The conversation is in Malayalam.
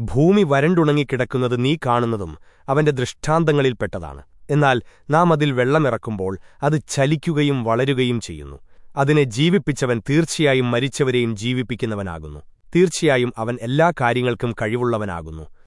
ഭൂമി വരണ്ടുണങ്ങിക്കിടക്കുന്നത് നീ കാണുന്നതും അവന്റെ ദൃഷ്ടാന്തങ്ങളിൽപ്പെട്ടതാണ്. എന്നാൽ നാം അതിൽ വെള്ളമിറക്കുമ്പോൾ അത് ചലിക്കുകയും വളരുകയും ചെയ്യുന്നു. അതിനെ ജീവിപ്പിച്ചവൻ തീർച്ചയായും മരിച്ചവരെയും ജീവിപ്പിക്കുന്നവനാകുന്നു. തീർച്ചയായും അവൻ എല്ലാ കാര്യങ്ങൾക്കും കഴിവുള്ളവനാകുന്നു.